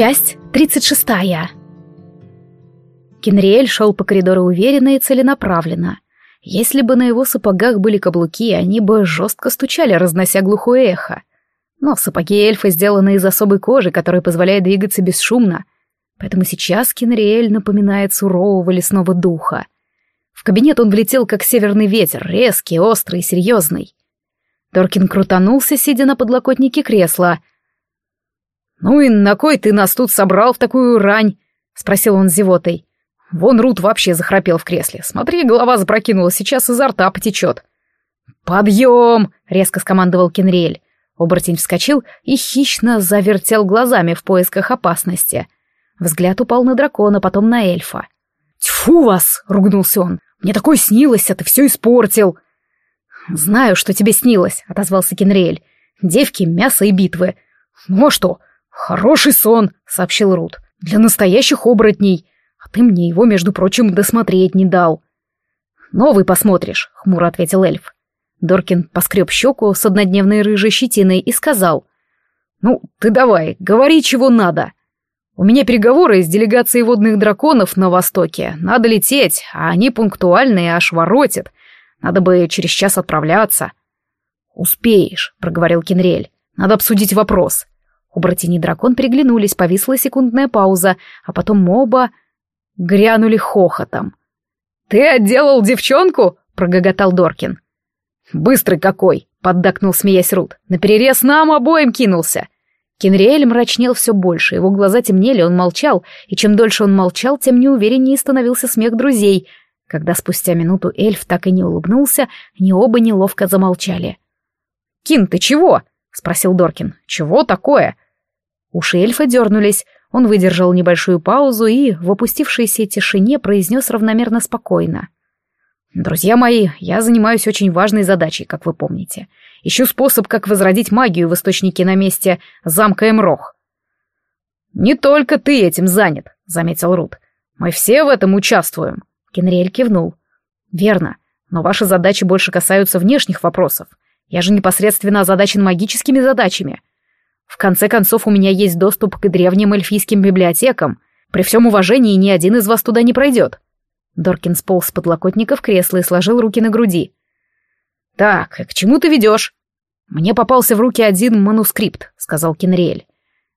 Часть 36. Кенриэль шел по коридору уверенно и целенаправленно. Если бы на его сапогах были каблуки, они бы жестко стучали, разнося глухое эхо. Но сапоги эльфа сделаны из особой кожи, которая позволяет двигаться бесшумно. Поэтому сейчас Кенриэль напоминает сурового лесного духа. В кабинет он влетел, как северный ветер, резкий, острый, серьезный. Доркин крутанулся, сидя на подлокотнике кресла — «Ну и на кой ты нас тут собрал в такую рань?» — спросил он зевотой. Вон Рут вообще захрапел в кресле. Смотри, голова запрокинула, сейчас изо рта потечет. «Подъем!» — резко скомандовал Кенриэль. Оборотень вскочил и хищно завертел глазами в поисках опасности. Взгляд упал на дракона, потом на эльфа. «Тьфу вас!» — ругнулся он. «Мне такое снилось, а ты все испортил!» «Знаю, что тебе снилось», — отозвался Кенриэль. «Девки, мясо и битвы. Ну а что, «Хороший сон», — сообщил Рут. «Для настоящих оборотней. А ты мне его, между прочим, досмотреть не дал». «Новый посмотришь», — хмуро ответил эльф. Доркин поскреб щеку с однодневной рыжей щетиной и сказал. «Ну, ты давай, говори, чего надо. У меня переговоры с делегацией водных драконов на Востоке. Надо лететь, а они пунктуальные, аж воротят. Надо бы через час отправляться». «Успеешь», — проговорил Кенриэль. «Надо обсудить вопрос. Оборотень и дракон переглянулись, повисла секундная пауза, а потом оба грянули хохотом. «Ты отделал девчонку?» — прогоготал Доркин. «Быстрый какой!» — поддакнул, смеясь Рут. «Наперерез нам обоим кинулся!» Кенриэль мрачнел все больше, его глаза темнели, он молчал, и чем дольше он молчал, тем неувереннее становился смех друзей. Когда спустя минуту эльф так и не улыбнулся, они оба неловко замолчали. «Кин, ты чего?» — спросил Доркин. «Чего такое?» Уши эльфа дернулись, он выдержал небольшую паузу и в опустившейся тишине произнес равномерно спокойно. «Друзья мои, я занимаюсь очень важной задачей, как вы помните. Ищу способ, как возродить магию в источнике на месте замка Эмрох». «Не только ты этим занят», — заметил Рут. «Мы все в этом участвуем», — Кенриэль кивнул. «Верно, но ваши задачи больше касаются внешних вопросов. Я же непосредственно озадачен магическими задачами. В конце концов, у меня есть доступ к древним эльфийским библиотекам. При всем уважении ни один из вас туда не пройдет. Доркин сполз с подлокотника в кресло и сложил руки на груди. «Так, к чему ты ведешь?» «Мне попался в руки один манускрипт», — сказал Кенриэль.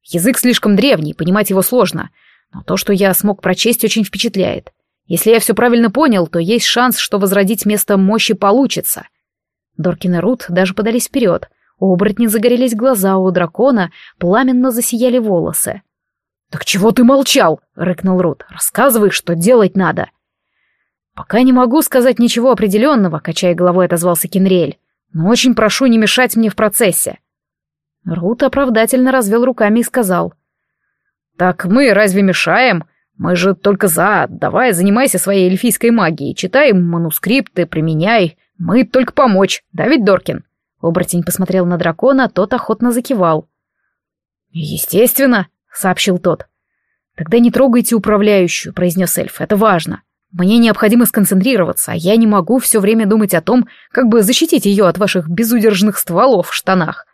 «Язык слишком древний, понимать его сложно, но то, что я смог прочесть, очень впечатляет. Если я все правильно понял, то есть шанс, что возродить место мощи получится. Доркин и Рут даже подались вперед. Оборотни загорелись глаза, у дракона пламенно засияли волосы. «Так чего ты молчал?» — рыкнул Рут. «Рассказывай, что делать надо». «Пока не могу сказать ничего определенного», — качая головой отозвался Кенриэль. «Но очень прошу не мешать мне в процессе». Рут оправдательно развел руками и сказал. «Так мы разве мешаем? Мы же только за. Давай, занимайся своей эльфийской магией. Читай манускрипты, применяй. Мы только помочь, да ведь, Доркин?» Оборотень посмотрел на дракона, тот охотно закивал. «Естественно», — сообщил тот. «Тогда не трогайте управляющую», — произнес эльф, — «это важно. Мне необходимо сконцентрироваться, а я не могу все время думать о том, как бы защитить ее от ваших безудержных стволов в штанах.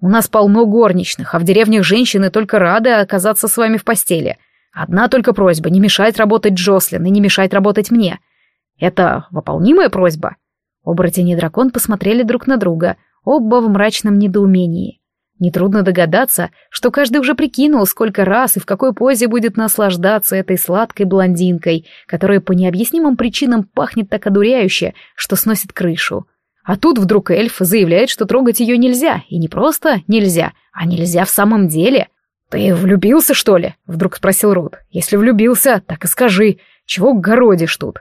У нас полно горничных, а в деревнях женщины только рады оказаться с вами в постели. Одна только просьба — не мешать работать Джослин и не мешать работать мне. Это выполнимая просьба?» Оборотень и дракон посмотрели друг на друга, оба в мрачном недоумении. Нетрудно догадаться, что каждый уже прикинул, сколько раз и в какой позе будет наслаждаться этой сладкой блондинкой, которая по необъяснимым причинам пахнет так одуряюще, что сносит крышу. А тут вдруг эльф заявляет, что трогать ее нельзя, и не просто нельзя, а нельзя в самом деле. «Ты влюбился, что ли?» — вдруг спросил Рут. «Если влюбился, так и скажи, чего городишь тут?»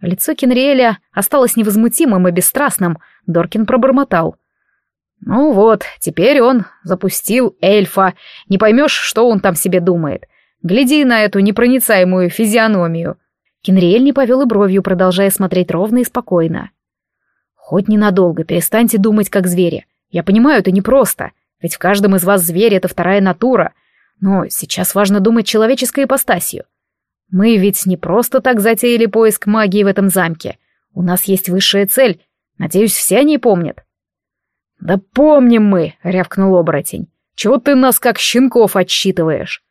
Лицо Кенриэля осталось невозмутимым и бесстрастным, Доркин пробормотал. «Ну вот, теперь он запустил эльфа. Не поймешь, что он там себе думает. Гляди на эту непроницаемую физиономию». Кенриэль не повел и бровью, продолжая смотреть ровно и спокойно. «Хоть ненадолго, перестаньте думать как звери. Я понимаю, это непросто, ведь в каждом из вас зверь — это вторая натура. Но сейчас важно думать человеческой ипостасью. Мы ведь не просто так затеяли поиск магии в этом замке. У нас есть высшая цель. Надеюсь, все они помнят. Да помним мы, рявкнул оборотень. Чего ты нас как щенков отсчитываешь?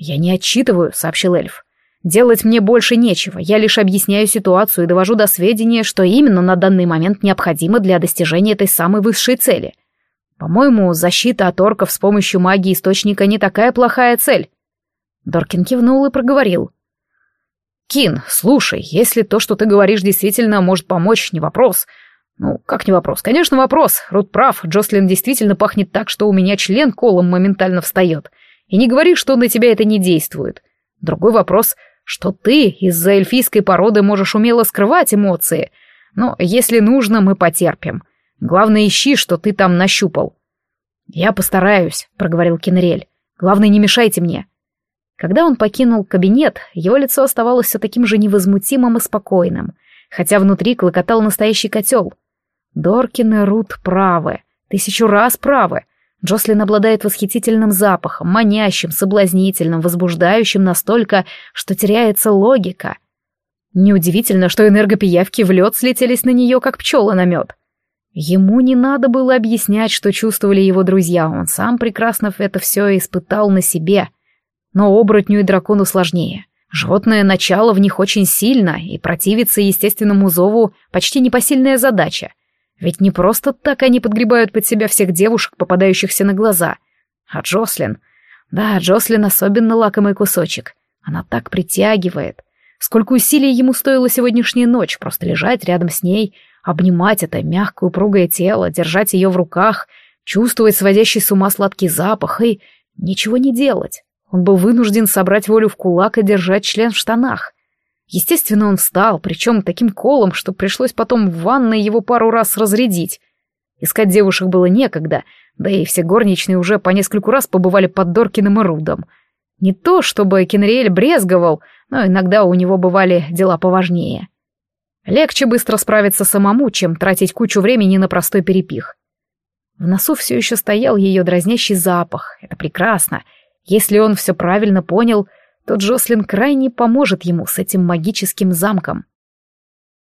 «Я не отчитываю», — сообщил эльф. «Делать мне больше нечего, я лишь объясняю ситуацию и довожу до сведения, что именно на данный момент необходимо для достижения этой самой высшей цели. По-моему, защита от орков с помощью магии источника не такая плохая цель». Доркин кивнул и проговорил. «Кин, слушай, если то, что ты говоришь, действительно может помочь, не вопрос. Ну, как не вопрос? Конечно, вопрос. Рут прав, Джослин действительно пахнет так, что у меня член колом моментально встает. И не говори, что на тебя это не действует. Другой вопрос, что ты из-за эльфийской породы можешь умело скрывать эмоции. Но если нужно, мы потерпим. Главное, ищи, что ты там нащупал. «Я постараюсь», — проговорил Кенрель. «Главное, не мешайте мне». Когда он покинул кабинет, его лицо оставалось все таким же невозмутимым и спокойным, хотя внутри клокотал настоящий котел. Доркин и Рут правы, тысячу раз правы. Джослин обладает восхитительным запахом, манящим, соблазнительным, возбуждающим настолько, что теряется логика. Неудивительно, что энергопиявки в лед слетелись на нее, как пчелы на мед. Ему не надо было объяснять, что чувствовали его друзья, он сам прекрасно это все испытал на себе — но оборотню и дракону сложнее. Животное начало в них очень сильно, и противиться естественному зову почти непосильная задача. Ведь не просто так они подгребают под себя всех девушек, попадающихся на глаза. А Джослин... Да, Джослин особенно лакомый кусочек. Она так притягивает. Сколько усилий ему стоила сегодняшняя ночь, просто лежать рядом с ней, обнимать это мягкое упругое тело, держать ее в руках, чувствовать сводящий с ума сладкий запах и ничего не делать. Он был вынужден собрать волю в кулак и держать член в штанах. Естественно, он встал, причем таким колом, что пришлось потом в ванной его пару раз разрядить. Искать девушек было некогда, да и все горничные уже по нескольку раз побывали под Доркиным и Рудом. Не то, чтобы Кенриэль брезговал, но иногда у него бывали дела поважнее. Легче быстро справиться самому, чем тратить кучу времени на простой перепих. В носу все еще стоял ее дразнящий запах. Это прекрасно — если он все правильно понял, то Джослин крайне поможет ему с этим магическим замком.